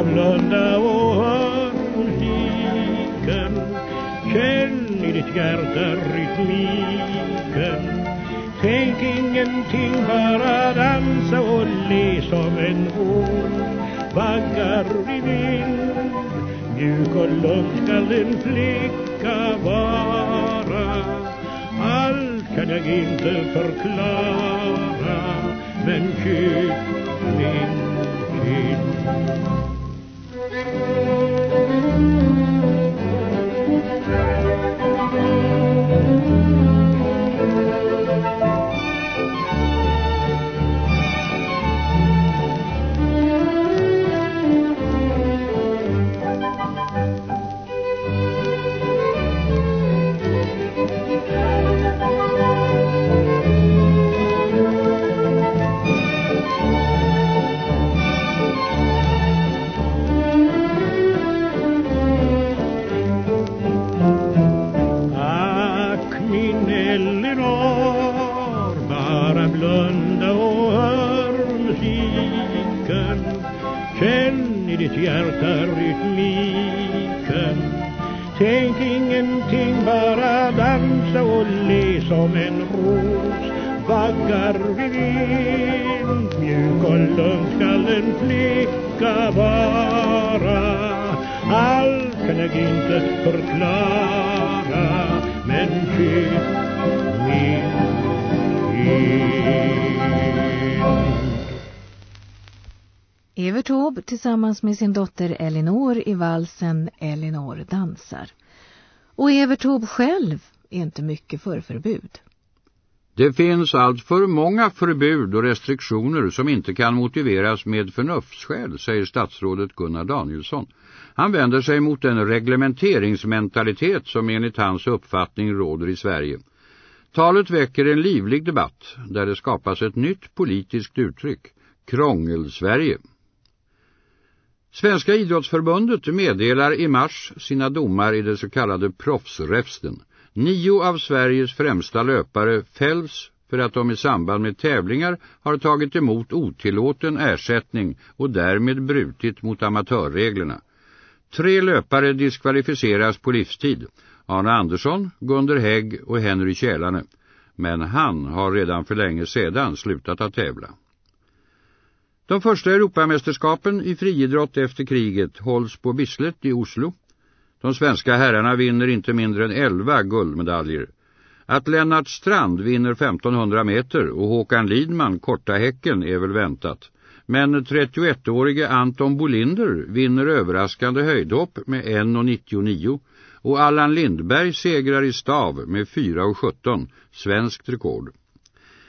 jag blunda och hör musiken. Känn i ditt hjärta rytmiken. Tänk ingenting, bara dansa och le som en våg. Vaggar i vind, mjuk och lugn skall en flicka vara. Allt kan jag inte förklara, men kyss min kind. Thank you. Bara blunda och hör musiken, känn i ditt hjärta rytmiken. Tänk ingenting, bara dansa och le som en ros. Vaggar vid vind, mjuk och lugn skall en flicka vara. Evert Taube tillsammans med sin dotter Elinor i valsen Elinor dansar. Och Evert Taube själv är inte mycket för förbud. Det finns allt för många förbud och restriktioner som inte kan motiveras med förnuftsskäl, säger statsrådet Gunnar Danielsson. Han vänder sig mot den reglementeringsmentalitet som enligt hans uppfattning råder i Sverige. Talet väcker en livlig debatt där det skapas ett nytt politiskt uttryck, Krångel-Sverige. Svenska idrottsförbundet meddelar i mars sina domar i det så kallade proffsräfsten. Nio av Sveriges främsta löpare fälls för att de i samband med tävlingar har tagit emot otillåten ersättning och därmed brutit mot amatörreglerna. Tre löpare diskvalificeras på livstid. Arne Andersson, Gunder Hägg och Henry Kjälane. Men han har redan för länge sedan slutat att tävla. De första Europamästerskapen i friidrott efter kriget hålls på Bislett i Oslo. De svenska herrarna vinner inte mindre än 11 guldmedaljer. Att Lennart Strand vinner 1500 meter och Håkan Lidman korta häcken är väl väntat. Men 31-årige Anton Bolinder vinner överraskande höjdhopp med 1,99 och Allan Lindberg segrar i stav med 4,17, svenskt rekord.